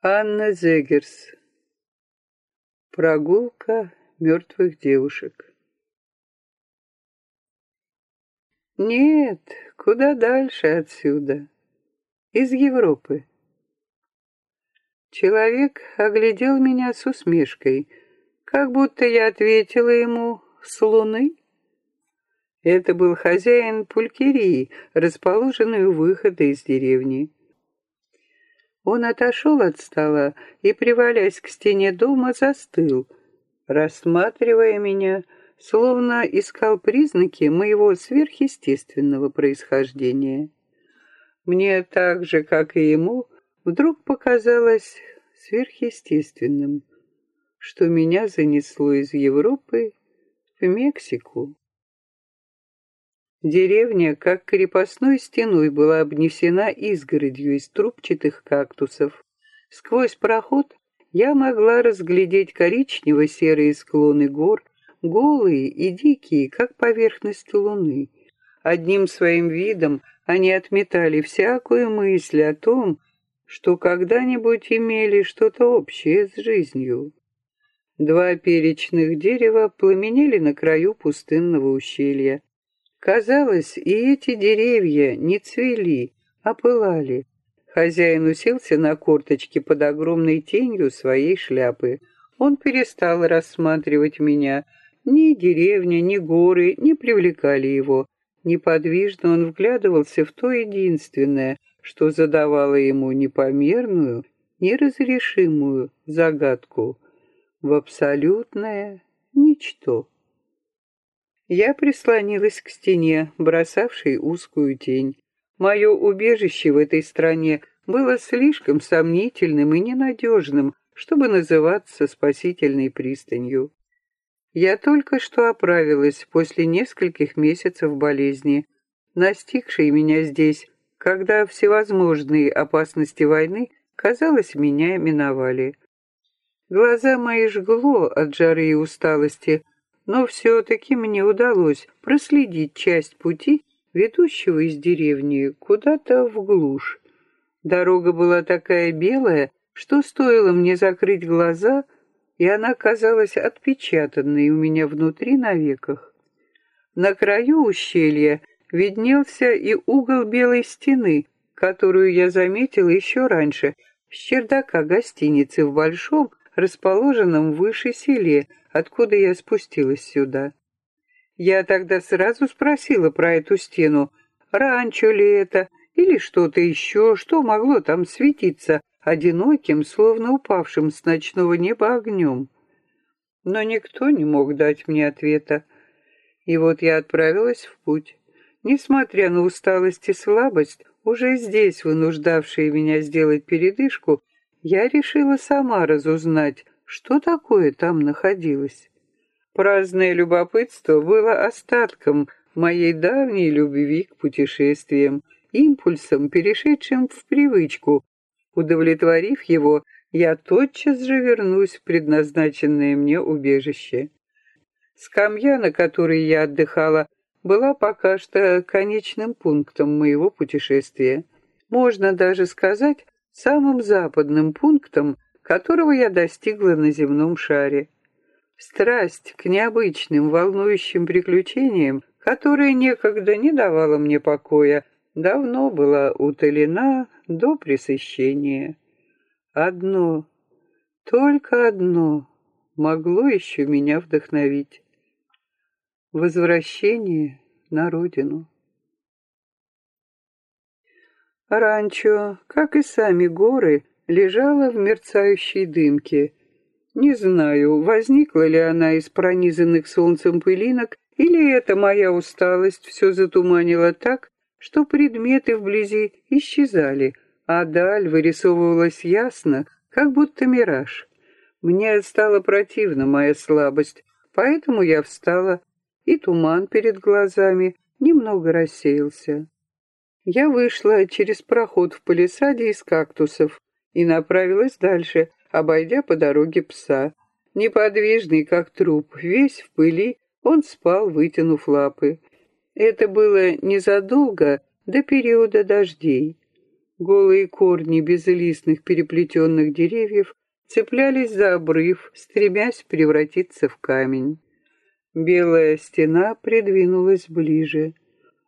Анна Зегерс. Прогулка мертвых девушек. Нет, куда дальше отсюда. Из Европы. Человек оглядел меня с усмешкой, как будто я ответила ему с луны. Это был хозяин пулькерии, расположенной у выхода из деревни. Он отошел от стола и, привалясь к стене дома, застыл, рассматривая меня, словно искал признаки моего сверхъестественного происхождения. Мне так же, как и ему, вдруг показалось сверхъестественным, что меня занесло из Европы в Мексику. Деревня, как крепостной стеной, была обнесена изгородью из трубчатых кактусов. Сквозь проход я могла разглядеть коричнево-серые склоны гор, голые и дикие, как поверхность луны. Одним своим видом они отметали всякую мысль о том, что когда-нибудь имели что-то общее с жизнью. Два перечных дерева пламенели на краю пустынного ущелья. Казалось, и эти деревья не цвели, а пылали. Хозяин уселся на корточки под огромной тенью своей шляпы. Он перестал рассматривать меня. Ни деревня, ни горы не привлекали его. Неподвижно он вглядывался в то единственное, что задавало ему непомерную, неразрешимую загадку, в абсолютное ничто. Я прислонилась к стене, бросавшей узкую тень. Мое убежище в этой стране было слишком сомнительным и ненадежным, чтобы называться спасительной пристанью. Я только что оправилась после нескольких месяцев болезни, настигшей меня здесь, когда всевозможные опасности войны, казалось, меня миновали. Глаза мои жгло от жары и усталости, но все-таки мне удалось проследить часть пути, ведущего из деревни куда-то в глушь. Дорога была такая белая, что стоило мне закрыть глаза, и она казалась отпечатанной у меня внутри на веках. На краю ущелья виднелся и угол белой стены, которую я заметила еще раньше, с чердака гостиницы в большом, расположенном выше селе, откуда я спустилась сюда. Я тогда сразу спросила про эту стену, ранчо ли это или что-то еще, что могло там светиться одиноким, словно упавшим с ночного неба огнем. Но никто не мог дать мне ответа. И вот я отправилась в путь. Несмотря на усталость и слабость, уже здесь вынуждавшие меня сделать передышку, я решила сама разузнать, что такое там находилось. Праздное любопытство было остатком моей давней любви к путешествиям, импульсом, перешедшим в привычку. Удовлетворив его, я тотчас же вернусь в предназначенное мне убежище. Скамья, на которой я отдыхала, была пока что конечным пунктом моего путешествия. Можно даже сказать, самым западным пунктом, которого я достигла на земном шаре. Страсть к необычным, волнующим приключениям, которая некогда не давала мне покоя, давно была утолена до пресыщения. Одно, только одно могло еще меня вдохновить. Возвращение на родину. Ранчо, как и сами горы, лежала в мерцающей дымке. Не знаю, возникла ли она из пронизанных солнцем пылинок, или это моя усталость все затуманила так, что предметы вблизи исчезали, а даль вырисовывалась ясно, как будто мираж. Мне стала противна моя слабость, поэтому я встала, и туман перед глазами немного рассеялся. Я вышла через проход в палисаде из кактусов и направилась дальше, обойдя по дороге пса. Неподвижный, как труп, весь в пыли, он спал, вытянув лапы. Это было незадолго до периода дождей. Голые корни безлистных переплетенных деревьев цеплялись за обрыв, стремясь превратиться в камень. Белая стена придвинулась ближе.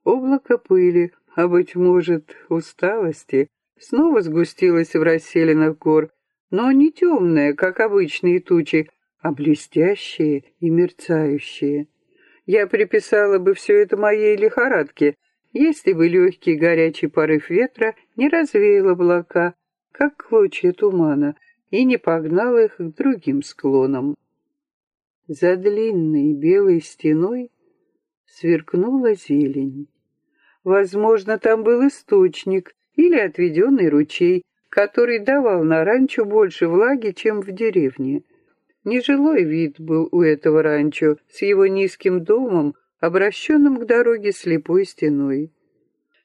Облако пыли, а, быть может, усталости, снова сгустилось в расселенных гор, но не темное, как обычные тучи, а блестящие и мерцающие. Я приписала бы все это моей лихорадке, если бы легкий горячий порыв ветра не развеял облака, как клочья тумана, и не погнал их к другим склонам. За длинной белой стеной сверкнула зелень. Возможно, там был источник или отведенный ручей, который давал на ранчо больше влаги, чем в деревне. Нежилой вид был у этого ранчо с его низким домом, обращенным к дороге слепой стеной.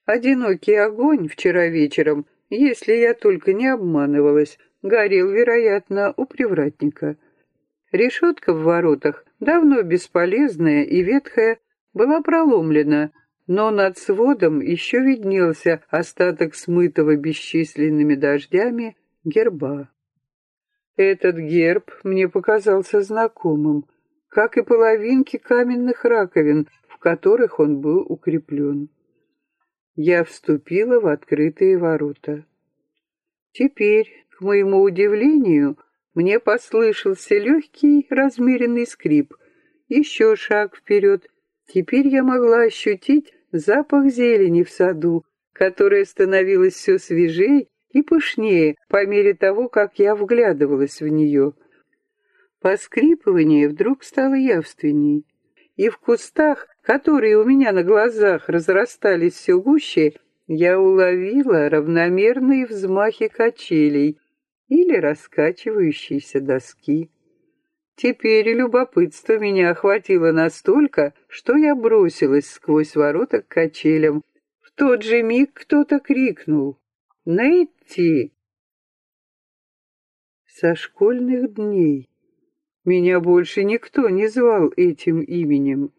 Одинокий огонь вчера вечером, если я только не обманывалась, горел, вероятно, у привратника. Решетка в воротах, давно бесполезная и ветхая, была проломлена, но над сводом еще виднелся остаток смытого бесчисленными дождями герба. Этот герб мне показался знакомым, как и половинки каменных раковин, в которых он был укреплен. Я вступила в открытые ворота. Теперь, к моему удивлению, мне послышался легкий размеренный скрип. Еще шаг вперед. Теперь я могла ощутить запах зелени в саду, которая становилась все свежей и пышнее по мере того, как я вглядывалась в нее. Поскрипывание вдруг стало явственней, и в кустах, которые у меня на глазах разрастались все гуще, я уловила равномерные взмахи качелей или раскачивающиеся доски. Теперь любопытство меня охватило настолько, что я бросилась сквозь ворота к качелям. В тот же миг кто-то крикнул «Нетти!» Со школьных дней меня больше никто не звал этим именем.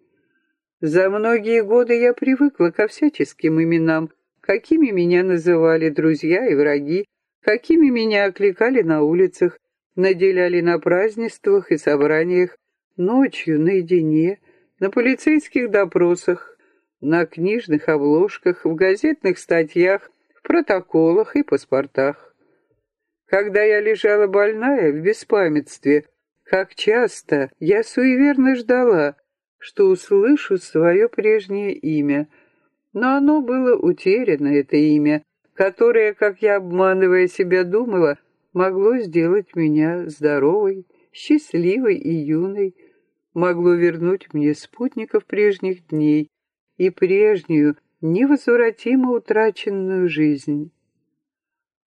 За многие годы я привыкла ко всяческим именам, какими меня называли друзья и враги, какими меня окликали на улицах, наделяли на празднествах и собраниях, ночью наедине, на полицейских допросах, на книжных обложках, в газетных статьях, в протоколах и паспортах. Когда я лежала больная в беспамятстве, как часто я суеверно ждала, что услышу свое прежнее имя, но оно было утеряно, это имя, которое, как я обманывая себя думала, могло сделать меня здоровой, счастливой и юной, могло вернуть мне спутников прежних дней и прежнюю, невозвратимо утраченную жизнь.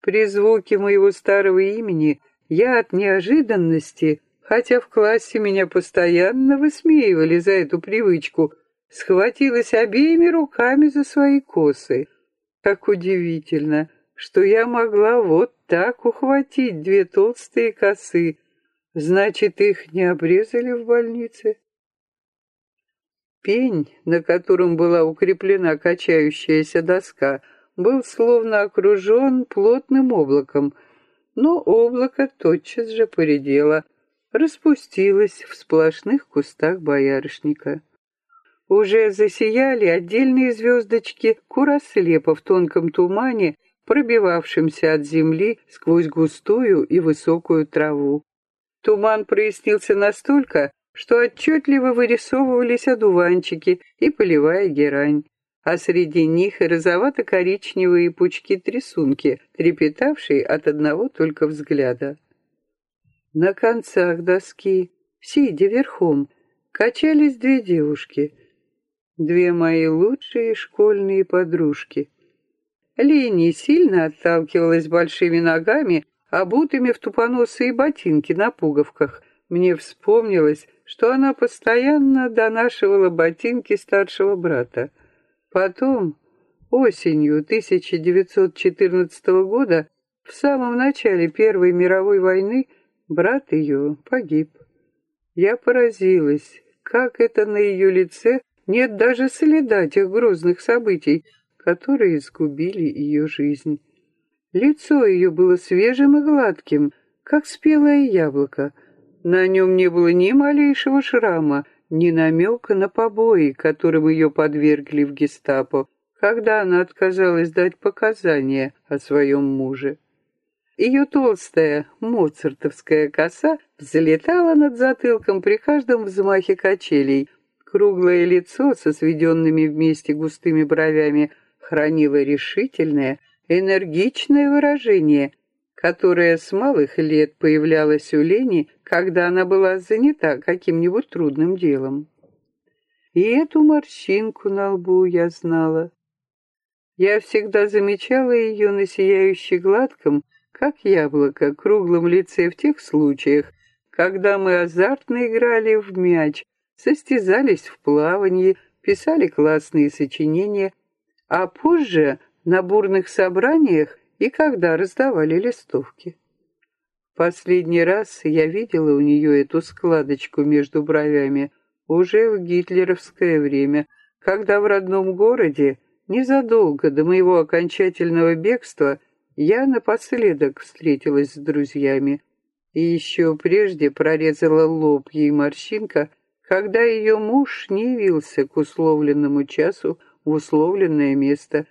При звуке моего старого имени я от неожиданности, хотя в классе меня постоянно высмеивали за эту привычку, схватилась обеими руками за свои косы. Как удивительно! Что я могла вот так ухватить две толстые косы. Значит, их не обрезали в больнице? Пень, на котором была укреплена качающаяся доска, был словно окружен плотным облаком, но облако тотчас же поредело, распустилось в сплошных кустах боярышника. Уже засияли отдельные звездочки курослепа в тонком тумане, пробивавшимся от земли сквозь густую и высокую траву. Туман прояснился настолько, что отчетливо вырисовывались одуванчики и полевая герань, а среди них и розовато-коричневые пучки-трясунки, трепетавшие от одного только взгляда. На концах доски, сидя верхом, качались две девушки, две мои лучшие школьные подружки — Лени сильно отталкивалась большими ногами, обутыми в тупоносые ботинки на пуговках. Мне вспомнилось, что она постоянно донашивала ботинки старшего брата. Потом, осенью 1914 года, в самом начале Первой мировой войны, брат ее погиб. Я поразилась, как это на ее лице нет даже следа тех грозных событий, которые изгубили ее жизнь. Лицо ее было свежим и гладким, как спелое яблоко. На нем не было ни малейшего шрама, ни намека на побои, которым ее подвергли в гестапо, когда она отказалась дать показания о своем муже. Ее толстая моцартовская коса взлетала над затылком при каждом взмахе качелей. Круглое лицо со сведенными вместе густыми бровями хранило решительное, энергичное выражение, которое с малых лет появлялось у Лени, когда она была занята каким-нибудь трудным делом. И эту морщинку на лбу я знала. Я всегда замечала ее на сияющей гладком, как яблоко, круглом лице в тех случаях, когда мы азартно играли в мяч, состязались в плавании, писали классные сочинения, а позже на бурных собраниях и когда раздавали листовки. Последний раз я видела у нее эту складочку между бровями уже в гитлеровское время, когда в родном городе, незадолго до моего окончательного бегства, я напоследок встретилась с друзьями и еще прежде прорезала лоб ей морщинка, когда ее муж не явился к условленному часу в условленное место,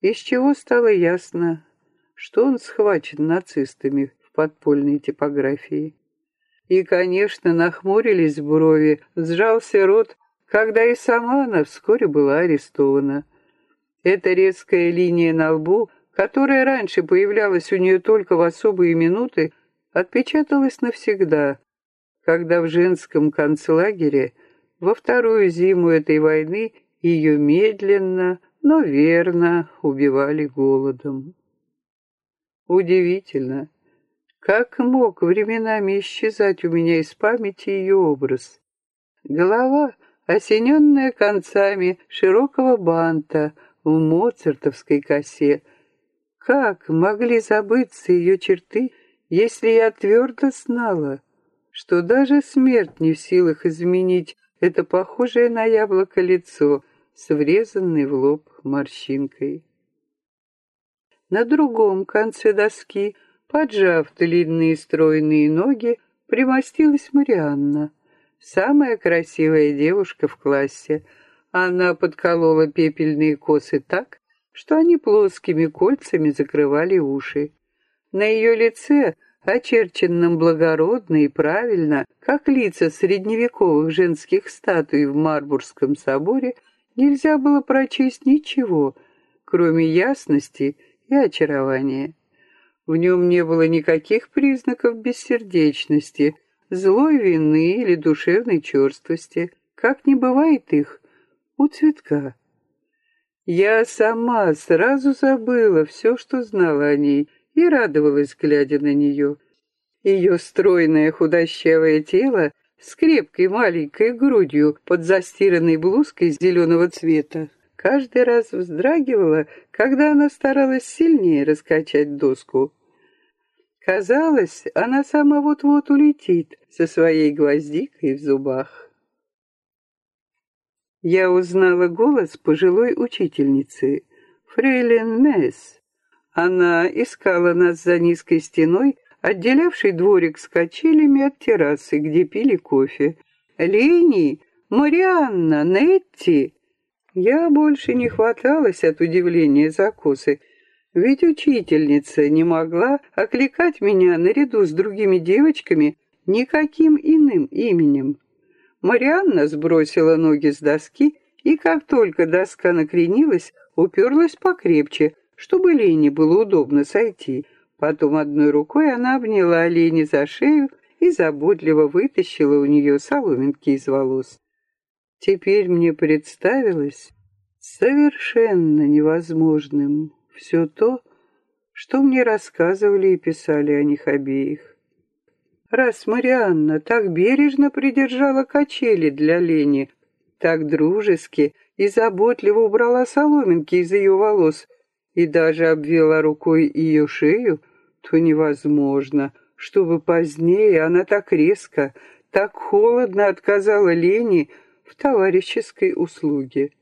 из чего стало ясно, что он схвачен нацистами в подпольной типографии. И, конечно, нахмурились брови, сжался рот, когда и сама она вскоре была арестована. Эта резкая линия на лбу которая раньше появлялась у нее только в особые минуты, отпечаталась навсегда, когда в женском концлагере во вторую зиму этой войны ее медленно, но верно убивали голодом. Удивительно, как мог временами исчезать у меня из памяти ее образ. Голова, осененная концами широкого банта в моцартовской косе, как могли забыться ее черты, если я твердо знала, что даже смерть не в силах изменить это похожее на яблоко лицо с врезанной в лоб морщинкой. На другом конце доски, поджав длинные стройные ноги, примостилась Марианна, самая красивая девушка в классе. Она подколола пепельные косы так, что они плоскими кольцами закрывали уши. На ее лице, очерченном благородно и правильно, как лица средневековых женских статуй в Марбургском соборе, нельзя было прочесть ничего, кроме ясности и очарования. В нем не было никаких признаков бессердечности, злой вины или душевной черствости, как не бывает их у цветка. Я сама сразу забыла все, что знала о ней, и радовалась, глядя на нее. Ее стройное худощавое тело с крепкой маленькой грудью под застиранной блузкой зеленого цвета каждый раз вздрагивала, когда она старалась сильнее раскачать доску. Казалось, она сама вот-вот улетит со своей гвоздикой в зубах. Я узнала голос пожилой учительницы, фрейлин Месс. Она искала нас за низкой стеной, отделявшей дворик с качелями от террасы, где пили кофе. «Лени! Марианна! Нетти!» Я больше не хваталась от удивления за косы, ведь учительница не могла окликать меня наряду с другими девочками никаким иным именем. Марианна сбросила ноги с доски, и как только доска накренилась, уперлась покрепче, чтобы Лене было удобно сойти. Потом одной рукой она обняла Лене за шею и заботливо вытащила у нее соломинки из волос. Теперь мне представилось совершенно невозможным все то, что мне рассказывали и писали о них обеих. Раз Марианна так бережно придержала качели для Лени, так дружески и заботливо убрала соломинки из ее волос и даже обвела рукой ее шею, то невозможно, чтобы позднее она так резко, так холодно отказала Лене в товарищеской услуге.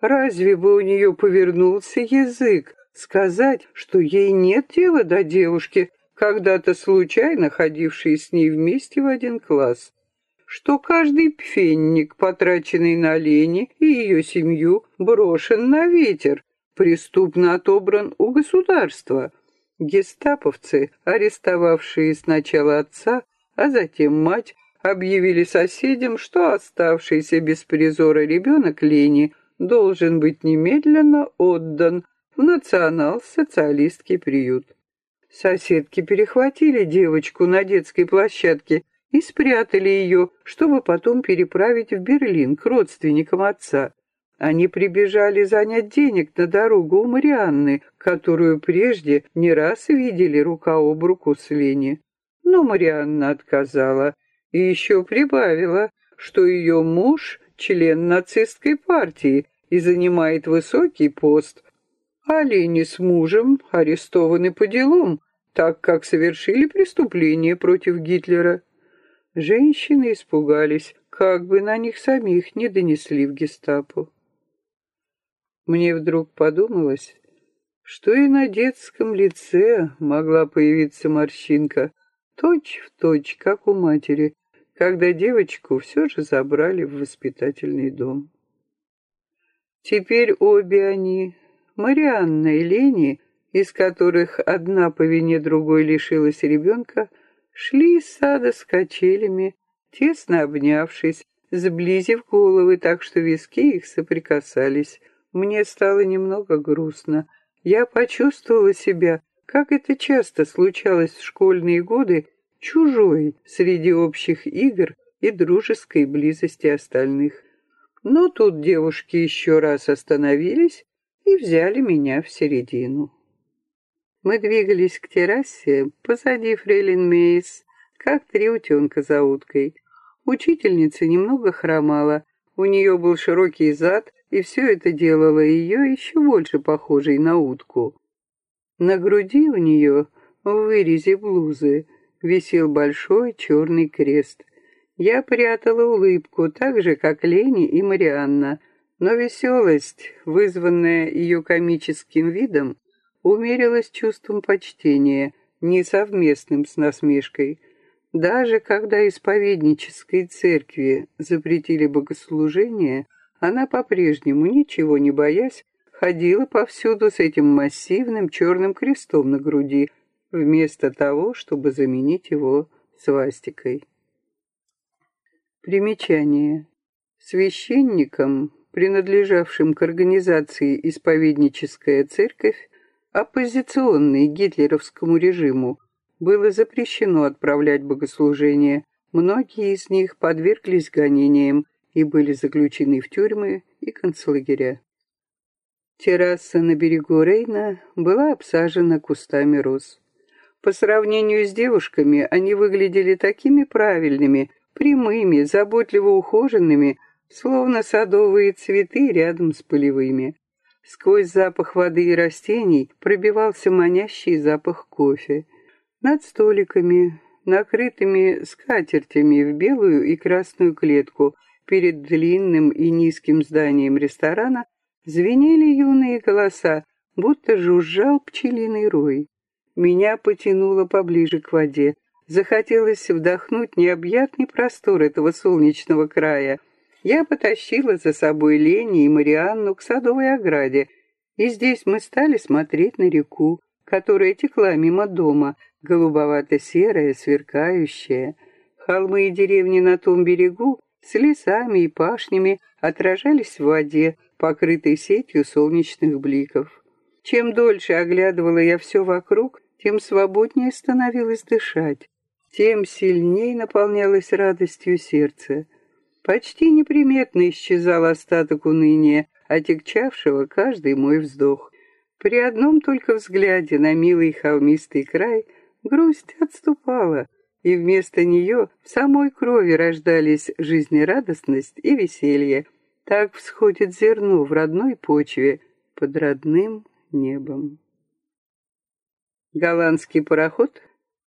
Разве бы у нее повернулся язык сказать, что ей нет дела до девушки, когда-то случайно ходившей с ней вместе в один класс, что каждый пфенник, потраченный на Лени и ее семью, брошен на ветер, преступно отобран у государства. Гестаповцы, арестовавшие сначала отца, а затем мать, объявили соседям, что оставшийся без призора ребенок Лени должен быть немедленно отдан в национал-социалистский приют. Соседки перехватили девочку на детской площадке и спрятали ее, чтобы потом переправить в Берлин к родственникам отца. Они прибежали занять денег на дорогу у Марианны, которую прежде не раз видели рука об руку с Лени. Но Марианна отказала и еще прибавила, что ее муж — член нацистской партии и занимает высокий пост, а Лени с мужем арестованы по делам, так как совершили преступление против Гитлера. Женщины испугались, как бы на них самих не донесли в гестапо. Мне вдруг подумалось, что и на детском лице могла появиться морщинка, точь в точь, как у матери, когда девочку все же забрали в воспитательный дом. Теперь обе они, Марианна и Лени, из которых одна по вине другой лишилась ребенка, шли из сада с качелями, тесно обнявшись, сблизив головы так, что виски их соприкасались, мне стало немного грустно. Я почувствовала себя, как это часто случалось в школьные годы, чужой среди общих игр и дружеской близости остальных. Но тут девушки еще раз остановились и взяли меня в середину. Мы двигались к террасе позади Фрейлин Мейс, как три утенка за уткой. Учительница немного хромала, у нее был широкий зад, и все это делало ее еще больше похожей на утку. На груди у нее, в вырезе блузы, висел большой черный крест. Я прятала улыбку, так же, как Лени и Марианна, но веселость, вызванная ее комическим видом, умерилась чувством почтения, не совместным с насмешкой. Даже когда исповеднической церкви запретили богослужение, она по-прежнему, ничего не боясь, ходила повсюду с этим массивным черным крестом на груди, вместо того, чтобы заменить его свастикой. Примечание. Священникам, принадлежавшим к организации «Исповедническая церковь», оппозиционной гитлеровскому режиму, было запрещено отправлять богослужения. Многие из них подверглись гонениям и были заключены в тюрьмы и концлагеря. Терраса на берегу Рейна была обсажена кустами роз. По сравнению с девушками они выглядели такими правильными, прямыми, заботливо ухоженными, словно садовые цветы рядом с полевыми. Сквозь запах воды и растений пробивался манящий запах кофе. Над столиками, накрытыми скатертями в белую и красную клетку, перед длинным и низким зданием ресторана, звенели юные голоса, будто жужжал пчелиный рой. Меня потянуло поближе к воде. Захотелось вдохнуть необъятный простор этого солнечного края, я потащила за собой Лени и Марианну к садовой ограде, и здесь мы стали смотреть на реку, которая текла мимо дома, голубовато-серая, сверкающая. Холмы и деревни на том берегу с лесами и пашнями отражались в воде, покрытой сетью солнечных бликов. Чем дольше оглядывала я все вокруг, тем свободнее становилось дышать, тем сильнее наполнялось радостью сердце. Почти неприметно исчезал остаток уныния, отягчавшего каждый мой вздох. При одном только взгляде на милый холмистый край грусть отступала, и вместо нее в самой крови рождались жизнерадостность и веселье. Так всходит зерно в родной почве под родным небом. Голландский пароход,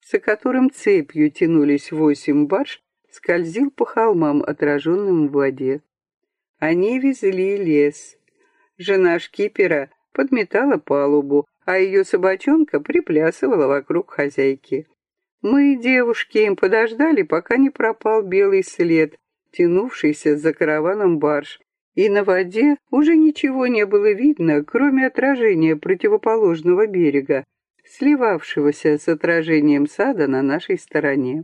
за которым цепью тянулись восемь барж, скользил по холмам, отраженным в воде. Они везли лес. Жена шкипера подметала палубу, а ее собачонка приплясывала вокруг хозяйки. Мы, девушки, им подождали, пока не пропал белый след, тянувшийся за караваном барж, и на воде уже ничего не было видно, кроме отражения противоположного берега, сливавшегося с отражением сада на нашей стороне.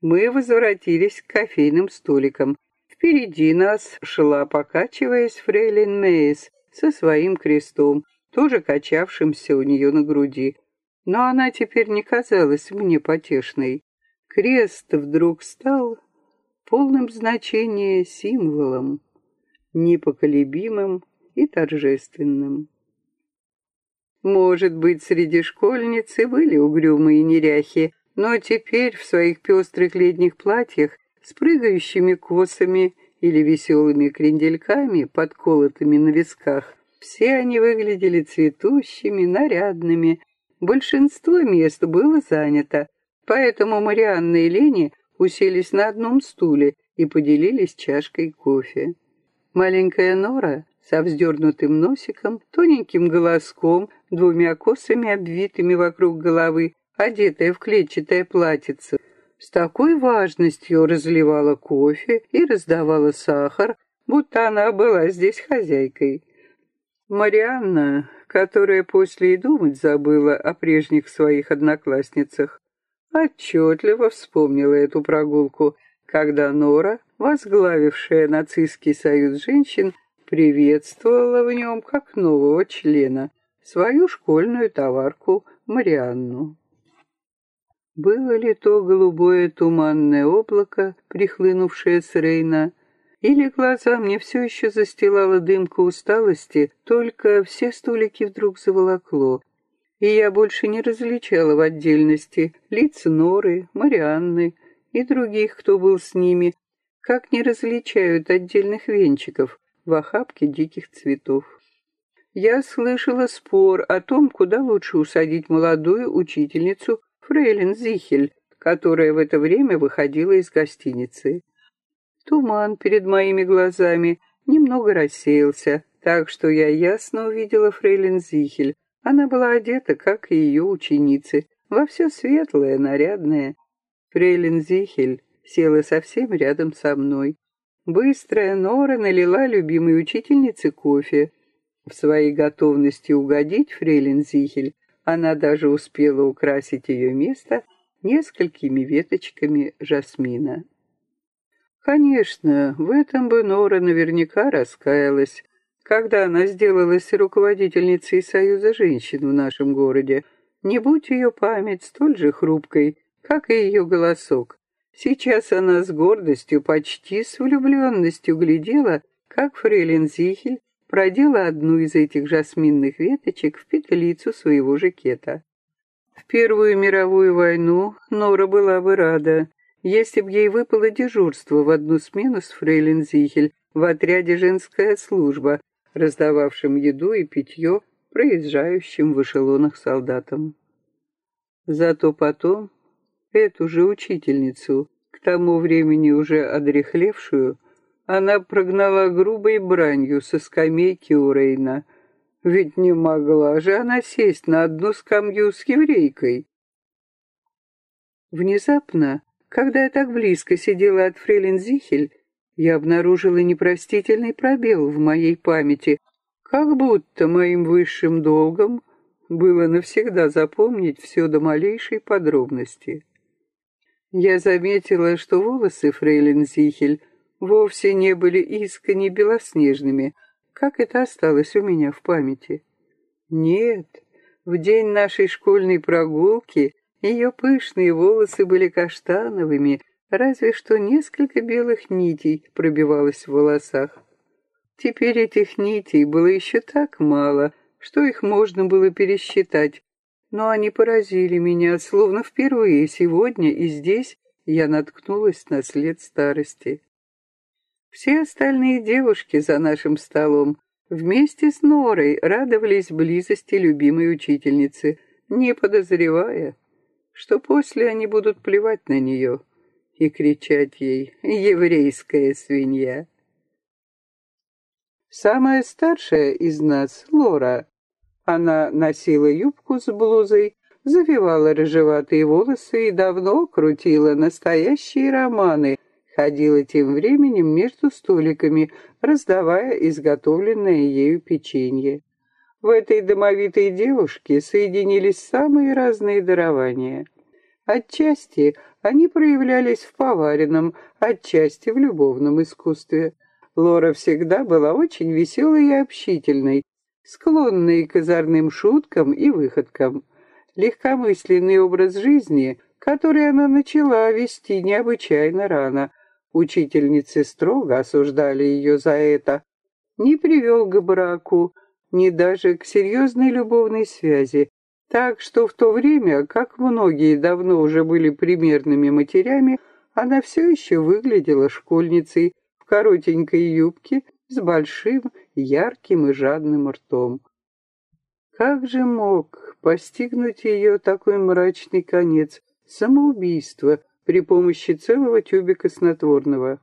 Мы возвратились к кофейным столикам. Впереди нас шла, покачиваясь, фрейлин Мейс со своим крестом, тоже качавшимся у нее на груди. Но она теперь не казалась мне потешной. Крест вдруг стал полным значения символом, непоколебимым и торжественным. Может быть, среди школьниц и были угрюмые неряхи, но теперь в своих пестрых летних платьях с прыгающими косами или веселыми крендельками, подколотыми на висках, все они выглядели цветущими, нарядными. Большинство мест было занято, поэтому Марианна и Лени уселись на одном стуле и поделились чашкой кофе. Маленькая Нора со вздернутым носиком, тоненьким голоском, двумя косами, обвитыми вокруг головы, одетая в клетчатое платьице, с такой важностью разливала кофе и раздавала сахар, будто она была здесь хозяйкой. Марианна, которая после и думать забыла о прежних своих одноклассницах, отчетливо вспомнила эту прогулку, когда Нора, возглавившая нацистский союз женщин, приветствовала в нем как нового члена свою школьную товарку Марианну. Было ли то голубое туманное облако, прихлынувшее с Рейна, или глаза мне все еще застилала дымка усталости, только все столики вдруг заволокло, и я больше не различала в отдельности лиц Норы, Марианны и других, кто был с ними, как не различают отдельных венчиков в охапке диких цветов. Я слышала спор о том, куда лучше усадить молодую учительницу Фрейлин Зихель, которая в это время выходила из гостиницы. Туман перед моими глазами немного рассеялся, так что я ясно увидела Фрейлин Зихель. Она была одета, как и ее ученицы, во все светлое, нарядное. Фрейлин Зихель села совсем рядом со мной. Быстрая Нора налила любимой учительнице кофе. В своей готовности угодить Фрейлин Зихель она даже успела украсить ее место несколькими веточками жасмина. Конечно, в этом бы Нора наверняка раскаялась, когда она сделалась руководительницей Союза женщин в нашем городе. Не будь ее память столь же хрупкой, как и ее голосок. Сейчас она с гордостью, почти с влюбленностью глядела, как фрейлин Зихель продела одну из этих жасминных веточек в петлицу своего жакета. В Первую мировую войну Нора была бы рада, если б ей выпало дежурство в одну смену с фрейлин Зихель в отряде «Женская служба», раздававшим еду и питье проезжающим в эшелонах солдатам. Зато потом эту же учительницу, к тому времени уже одрехлевшую, она прогнала грубой бранью со скамейки у Рейна. Ведь не могла же она сесть на одну скамью с еврейкой. Внезапно когда я так близко сидела от фрейлин Зихель, я обнаружила непростительный пробел в моей памяти, как будто моим высшим долгом было навсегда запомнить все до малейшей подробности. Я заметила, что волосы фрейлин Зихель вовсе не были искренне белоснежными, как это осталось у меня в памяти. Нет, в день нашей школьной прогулки ее пышные волосы были каштановыми, разве что несколько белых нитей пробивалось в волосах. Теперь этих нитей было еще так мало, что их можно было пересчитать, но они поразили меня, словно впервые сегодня и здесь я наткнулась на след старости. Все остальные девушки за нашим столом вместе с Норой радовались близости любимой учительницы, не подозревая, что после они будут плевать на нее и кричать ей «еврейская свинья». Самая старшая из нас, Лора, Она носила юбку с блузой, завивала рыжеватые волосы и давно крутила настоящие романы, ходила тем временем между столиками, раздавая изготовленное ею печенье. В этой домовитой девушке соединились самые разные дарования. Отчасти они проявлялись в поваренном, отчасти в любовном искусстве. Лора всегда была очень веселой и общительной, склонной к озорным шуткам и выходкам. Легкомысленный образ жизни, который она начала вести необычайно рано, учительницы строго осуждали ее за это, не привел к браку, ни даже к серьезной любовной связи, так что в то время, как многие давно уже были примерными матерями, она все еще выглядела школьницей в коротенькой юбке с большим, ярким и жадным ртом. Как же мог постигнуть ее такой мрачный конец, самоубийство при помощи целого тюбика снотворного?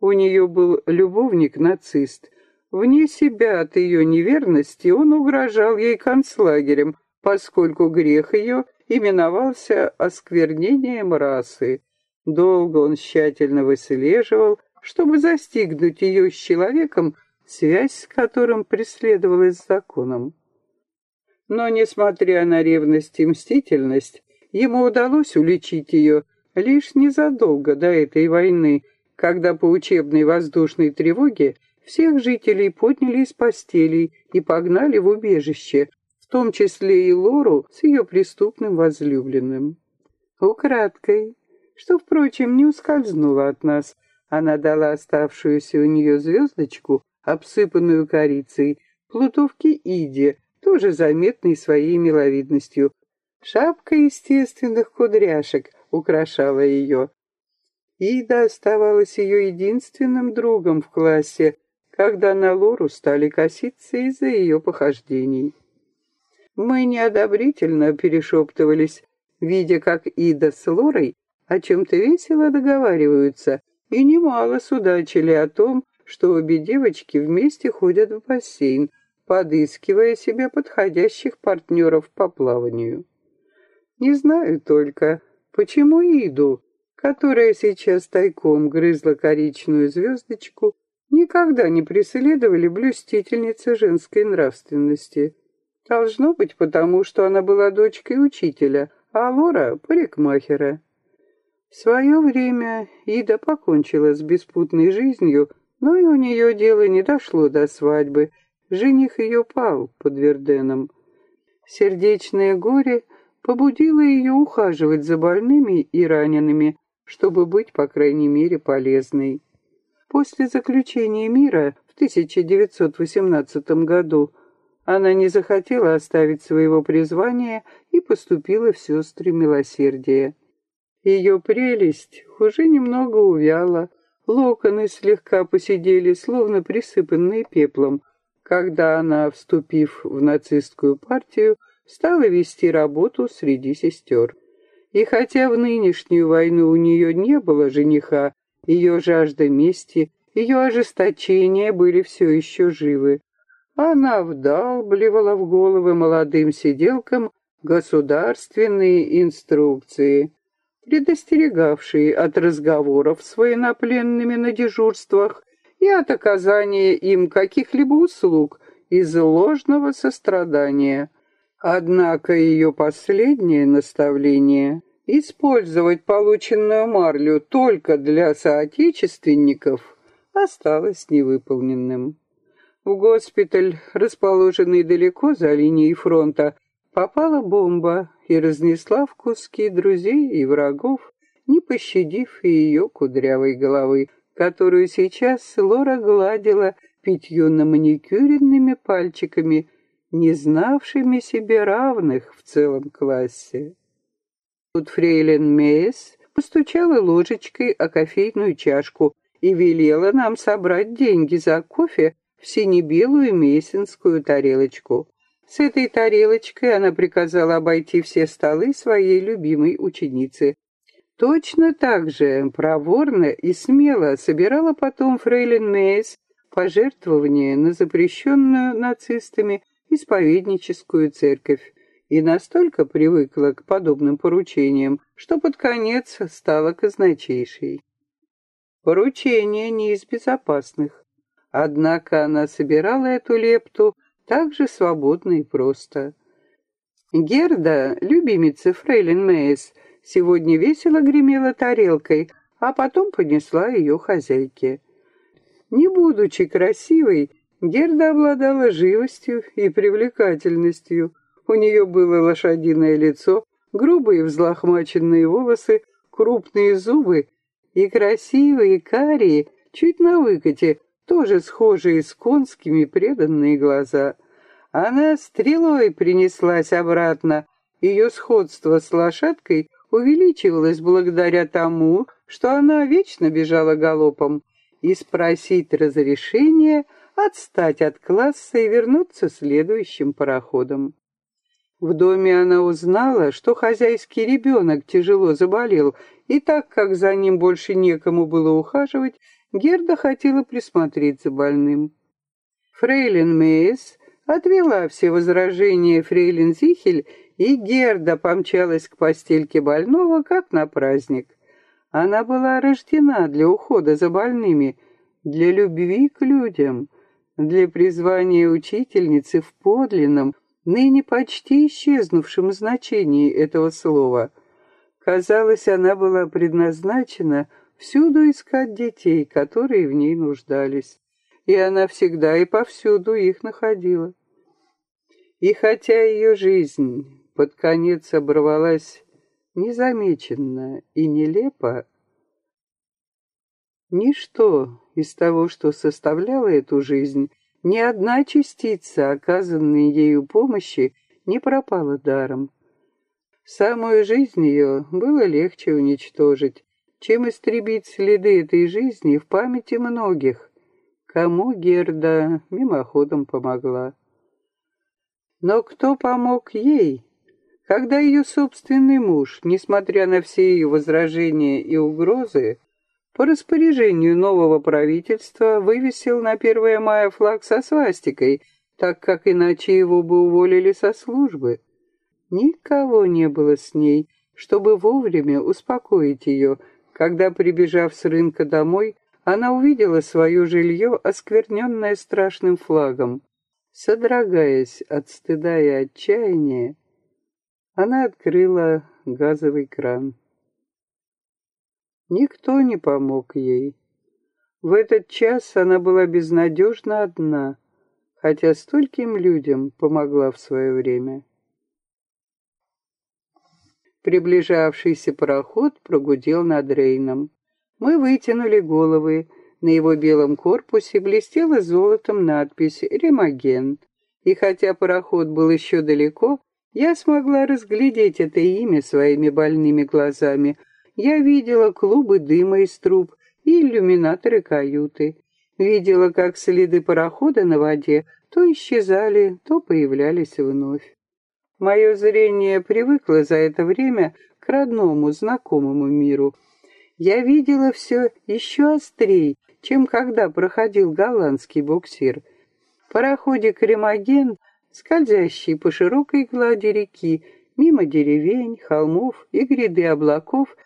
У нее был любовник-нацист. Вне себя от ее неверности он угрожал ей концлагерем, поскольку грех ее именовался осквернением расы. Долго он тщательно выслеживал, чтобы застигнуть ее с человеком, связь с которым преследовалась законом. Но, несмотря на ревность и мстительность, ему удалось уличить ее лишь незадолго до этой войны, когда по учебной воздушной тревоге всех жителей подняли из постелей и погнали в убежище, в том числе и Лору с ее преступным возлюбленным. Украдкой, что, впрочем, не ускользнуло от нас, она дала оставшуюся у нее звездочку, обсыпанную корицей, плутовке Иде, тоже заметной своей миловидностью. Шапка естественных кудряшек украшала ее. Ида оставалась ее единственным другом в классе, когда на Лору стали коситься из-за ее похождений. Мы неодобрительно перешептывались, видя, как Ида с Лорой о чем-то весело договариваются, и немало судачили о том, что обе девочки вместе ходят в бассейн, подыскивая себе подходящих партнеров по плаванию. Не знаю только, почему Иду, которая сейчас тайком грызла коричную звездочку, никогда не преследовали блюстительницы женской нравственности. Должно быть потому, что она была дочкой учителя, а Лора — парикмахера. В свое время Ида покончила с беспутной жизнью, но и у нее дело не дошло до свадьбы — Жених ее пал под Верденом. Сердечное горе побудило ее ухаживать за больными и ранеными, чтобы быть, по крайней мере, полезной. После заключения мира в 1918 году она не захотела оставить своего призвания и поступила в сестры милосердия. Ее прелесть уже немного увяла, локоны слегка посидели, словно присыпанные пеплом, когда она, вступив в нацистскую партию, стала вести работу среди сестер. И хотя в нынешнюю войну у нее не было жениха, ее жажда мести, ее ожесточение были все еще живы. Она вдалбливала в головы молодым сиделкам государственные инструкции, предостерегавшие от разговоров с военнопленными на дежурствах и от оказания им каких-либо услуг из ложного сострадания. Однако ее последнее наставление — использовать полученную марлю только для соотечественников — осталось невыполненным. В госпиталь, расположенный далеко за линией фронта, попала бомба и разнесла в куски друзей и врагов, не пощадив и ее кудрявой головы, которую сейчас Лора гладила пятью-на-маникюренными пальчиками, не знавшими себе равных в целом классе. Тут фрейлин Мейс постучала ложечкой о кофейную чашку и велела нам собрать деньги за кофе в сине-белую мейсинскую тарелочку. С этой тарелочкой она приказала обойти все столы своей любимой ученицы, Точно так же проворно и смело собирала потом фрейлин Мейс пожертвования на запрещенную нацистами исповедническую церковь и настолько привыкла к подобным поручениям, что под конец стала казначейшей. Поручение не из безопасных, однако она собирала эту лепту так же свободно и просто. Герда, любимица фрейлин Мейс, сегодня весело гремела тарелкой, а потом поднесла ее хозяйке. Не будучи красивой, Герда обладала живостью и привлекательностью. У нее было лошадиное лицо, грубые взлохмаченные волосы, крупные зубы и красивые карие, чуть на выкате, тоже схожие с конскими преданные глаза. Она стрелой принеслась обратно. Ее сходство с лошадкой увеличивалось благодаря тому, что она вечно бежала галопом, и спросить разрешения отстать от класса и вернуться следующим пароходом. В доме она узнала, что хозяйский ребенок тяжело заболел, и так как за ним больше некому было ухаживать, Герда хотела присмотреть за больным. Фрейлин Мейс отвела все возражения Фрейлин Зихель, и Герда помчалась к постельке больного, как на праздник. Она была рождена для ухода за больными, для любви к людям, для призвания учительницы в подлинном, ныне почти исчезнувшем значении этого слова. Казалось, она была предназначена всюду искать детей, которые в ней нуждались, и она всегда и повсюду их находила. И хотя ее жизнь под конец оборвалась незамеченно и нелепо, ничто из того, что составляло эту жизнь, ни одна частица оказанной ею помощи не пропала даром. Самую жизнь ее было легче уничтожить, чем истребить следы этой жизни в памяти многих, кому Герда мимоходом помогла. Но кто помог ей, когда ее собственный муж, несмотря на все ее возражения и угрозы, по распоряжению нового правительства вывесил на 1 мая флаг со свастикой, так как иначе его бы уволили со службы. Никого не было с ней, чтобы вовремя успокоить ее, когда, прибежав с рынка домой, она увидела свое жилье, оскверненное страшным флагом. Содрогаясь от стыда и отчаяния, она открыла газовый кран. Никто не помог ей. В этот час она была безнадежно одна, хотя стольким людям помогла в свое время. Приближавшийся пароход прогудел над Рейном. Мы вытянули головы. На его белом корпусе блестела золотом надпись «Ремоген». И хотя пароход был еще далеко, я смогла разглядеть это имя своими больными глазами — я видела клубы дыма из труб и иллюминаторы каюты. Видела, как следы парохода на воде то исчезали, то появлялись вновь. Мое зрение привыкло за это время к родному, знакомому миру. Я видела все еще острей, чем когда проходил голландский буксир. Пароходик «Ремоген», скользящий по широкой глади реки, мимо деревень, холмов и гряды облаков,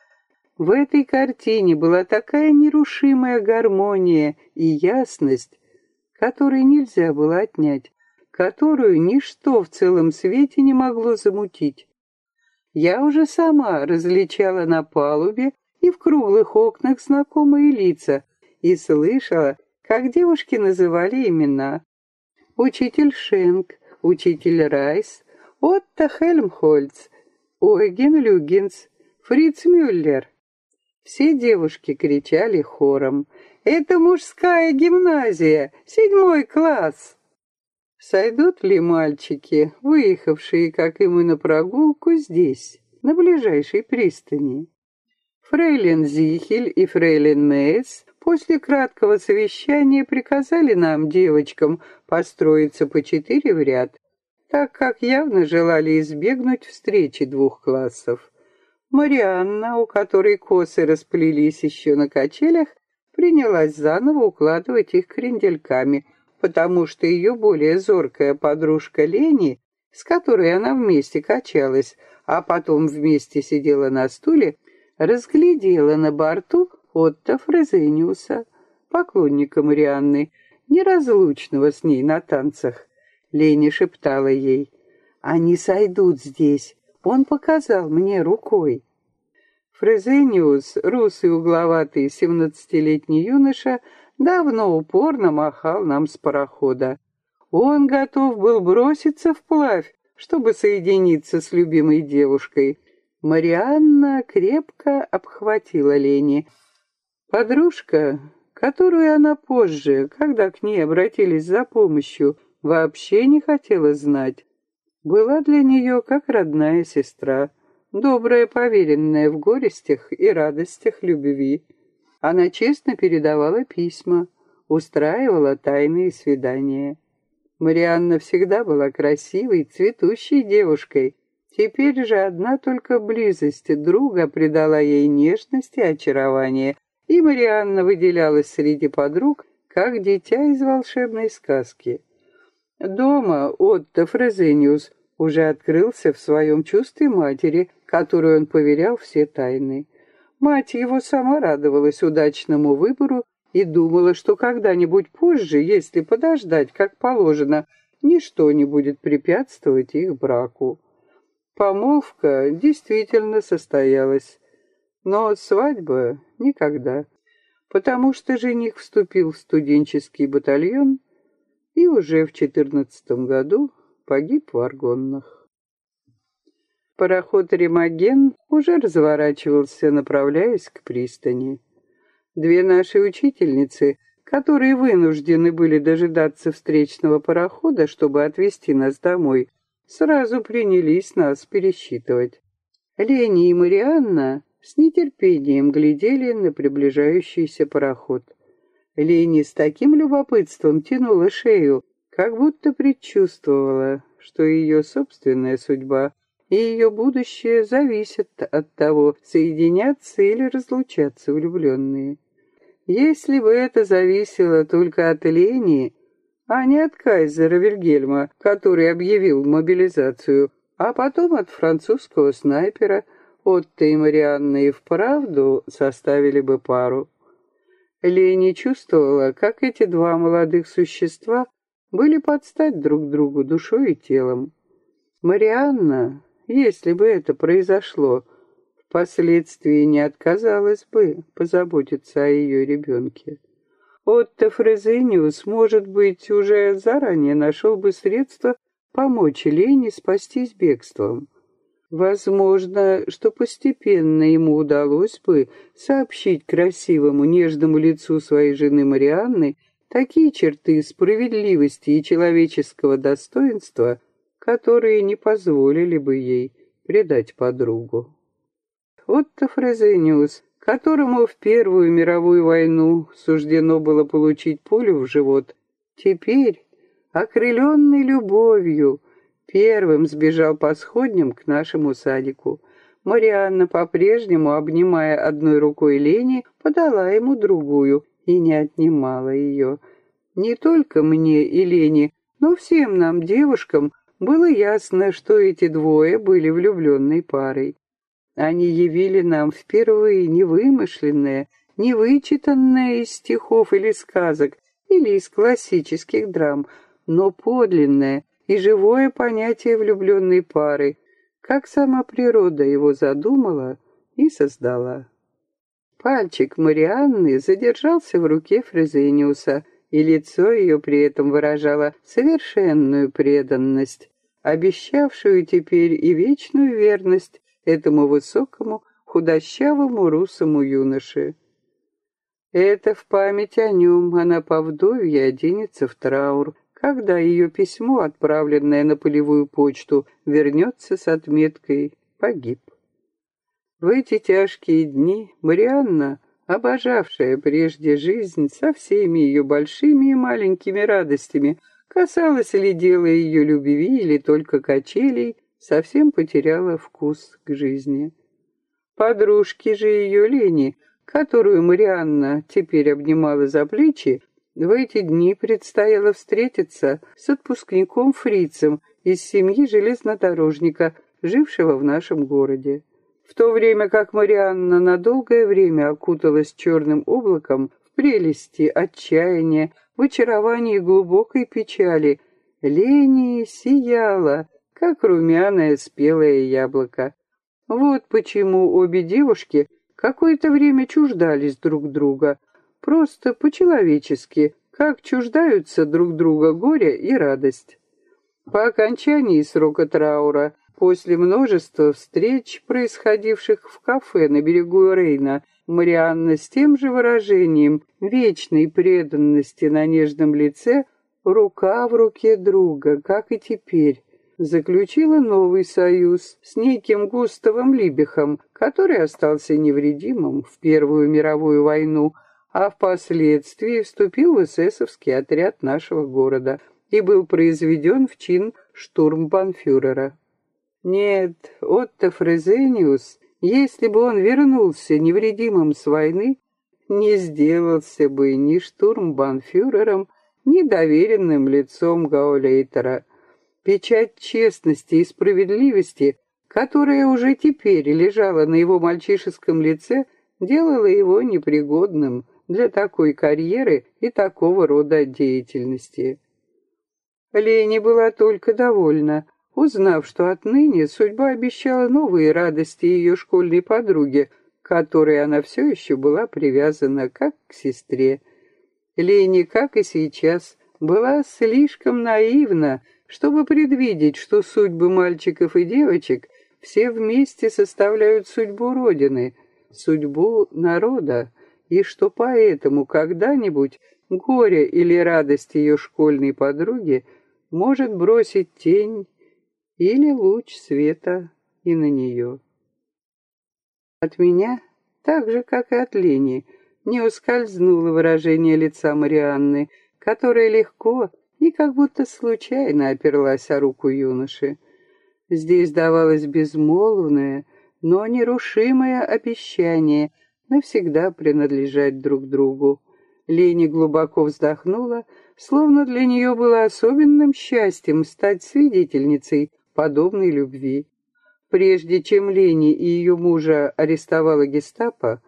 в этой картине была такая нерушимая гармония и ясность, которой нельзя было отнять, которую ничто в целом свете не могло замутить. Я уже сама различала на палубе и в круглых окнах знакомые лица и слышала, как девушки называли имена. Учитель Шенк, учитель Райс, Отто Хельмхольц, Ойген Люгинс, Фриц Мюллер. Все девушки кричали хором. «Это мужская гимназия! Седьмой класс!» Сойдут ли мальчики, выехавшие, как и мы, на прогулку здесь, на ближайшей пристани? Фрейлин Зихель и Фрейлин Мейс после краткого совещания приказали нам, девочкам, построиться по четыре в ряд, так как явно желали избегнуть встречи двух классов. Марианна, у которой косы расплелись еще на качелях, принялась заново укладывать их крендельками, потому что ее более зоркая подружка Лени, с которой она вместе качалась, а потом вместе сидела на стуле, разглядела на борту Отто Фрезениуса, поклонника Марианны, неразлучного с ней на танцах. Лени шептала ей, «Они сойдут здесь, он показал мне рукой». Фрезениус, русый угловатый семнадцатилетний юноша, давно упорно махал нам с парохода. Он готов был броситься вплавь, чтобы соединиться с любимой девушкой. Марианна крепко обхватила Лени. Подружка, которую она позже, когда к ней обратились за помощью, вообще не хотела знать, была для нее как родная сестра, добрая поверенная в горестях и радостях любви. Она честно передавала письма, устраивала тайные свидания. Марианна всегда была красивой, цветущей девушкой. Теперь же одна только близость друга придала ей нежность и очарование, и Марианна выделялась среди подруг, как дитя из волшебной сказки. Дома Отто Фрезениус уже открылся в своем чувстве матери, которой он поверял все тайны. Мать его сама радовалась удачному выбору и думала, что когда-нибудь позже, если подождать, как положено, ничто не будет препятствовать их браку. Помолвка действительно состоялась, но свадьба никогда, потому что жених вступил в студенческий батальон и уже в четырнадцатом году погиб в Аргоннах. Пароход «Ремоген» уже разворачивался, направляясь к пристани. Две наши учительницы, которые вынуждены были дожидаться встречного парохода, чтобы отвезти нас домой, сразу принялись нас пересчитывать. Лени и Марианна с нетерпением глядели на приближающийся пароход. Лени с таким любопытством тянула шею, как будто предчувствовала, что ее собственная судьба и ее будущее зависит от того, соединятся или разлучатся влюбленные. Если бы это зависело только от Лени, а не от кайзера Вильгельма, который объявил мобилизацию, а потом от французского снайпера, Отто и Марианна и вправду составили бы пару. Лени чувствовала, как эти два молодых существа были под стать друг другу душой и телом. Марианна если бы это произошло, впоследствии не отказалась бы позаботиться о ее ребенке. Отто Фрезениус, может быть, уже заранее нашел бы средства помочь Лене спастись бегством. Возможно, что постепенно ему удалось бы сообщить красивому нежному лицу своей жены Марианны такие черты справедливости и человеческого достоинства, которые не позволили бы ей предать подругу. Отто Фрезениус, которому в Первую мировую войну суждено было получить пулю в живот, теперь, окрыленный любовью, первым сбежал по сходням к нашему садику. Марианна, по-прежнему, обнимая одной рукой Лени, подала ему другую и не отнимала ее. Не только мне и Лене, но всем нам, девушкам, было ясно, что эти двое были влюбленной парой. Они явили нам впервые невымышленное, невычитанное из стихов или сказок, или из классических драм, но подлинное и живое понятие влюбленной пары, как сама природа его задумала и создала. Пальчик Марианны задержался в руке Фрезениуса — и лицо ее при этом выражало совершенную преданность, обещавшую теперь и вечную верность этому высокому, худощавому русому юноше. Это в память о нем она по вдовье оденется в траур, когда ее письмо, отправленное на полевую почту, вернется с отметкой «Погиб». В эти тяжкие дни Марианна обожавшая прежде жизнь со всеми ее большими и маленькими радостями, касалось ли дело ее любви или только качелей, совсем потеряла вкус к жизни. Подружки же ее Лени, которую Марианна теперь обнимала за плечи, В эти дни предстояло встретиться с отпускником фрицем из семьи железнодорожника, жившего в нашем городе. В то время как Марианна на долгое время окуталась черным облаком в прелести, отчаяния, в очаровании глубокой печали, Лени сияла, как румяное спелое яблоко. Вот почему обе девушки какое-то время чуждались друг друга, просто по-человечески, как чуждаются друг друга горе и радость. По окончании срока траура, после множества встреч, происходивших в кафе на берегу Рейна, Марианна с тем же выражением вечной преданности на нежном лице, рука в руке друга, как и теперь, заключила новый союз с неким Густавом Либехом, который остался невредимым в Первую мировую войну, а впоследствии вступил в эсэсовский отряд нашего города и был произведен в чин штурмбанфюрера. Нет, Отто Фрезениус, если бы он вернулся невредимым с войны, не сделался бы ни штурмбанфюрером, ни доверенным лицом Гаулейтера – Печать честности и справедливости, которая уже теперь лежала на его мальчишеском лице, делала его непригодным для такой карьеры и такого рода деятельности. Лени была только довольна, узнав, что отныне судьба обещала новые радости ее школьной подруге, которой она все еще была привязана как к сестре. Лени, как и сейчас, была слишком наивна, чтобы предвидеть, что судьбы мальчиков и девочек все вместе составляют судьбу Родины, судьбу народа, и что поэтому когда-нибудь горе или радость ее школьной подруги может бросить тень или луч света и на нее. От меня, так же, как и от Лени, не ускользнуло выражение лица Марианны, которая легко и как будто случайно оперлась о руку юноши. Здесь давалось безмолвное, но нерушимое обещание навсегда принадлежать друг другу. Лени глубоко вздохнула, словно для нее было особенным счастьем стать свидетельницей подобной любви. Прежде чем Лени и ее мужа арестовала гестапо,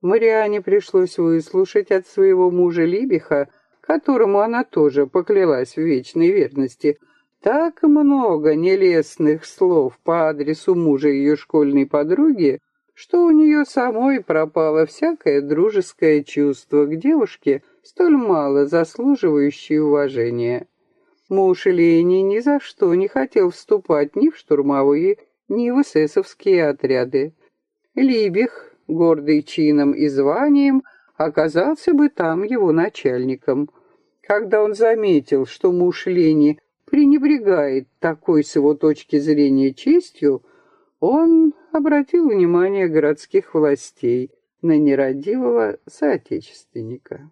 Мариане пришлось выслушать от своего мужа Либиха которому она тоже поклялась в вечной верности, так много нелестных слов по адресу мужа ее школьной подруги, что у нее самой пропало всякое дружеское чувство к девушке, столь мало заслуживающей уважения. Муж Лени ни за что не хотел вступать ни в штурмовые, ни в эсэсовские отряды. Либих, гордый чином и званием, оказался бы там его начальником. Когда он заметил, что муж Лени пренебрегает такой с его точки зрения честью, он обратил внимание городских властей на нерадивого соотечественника.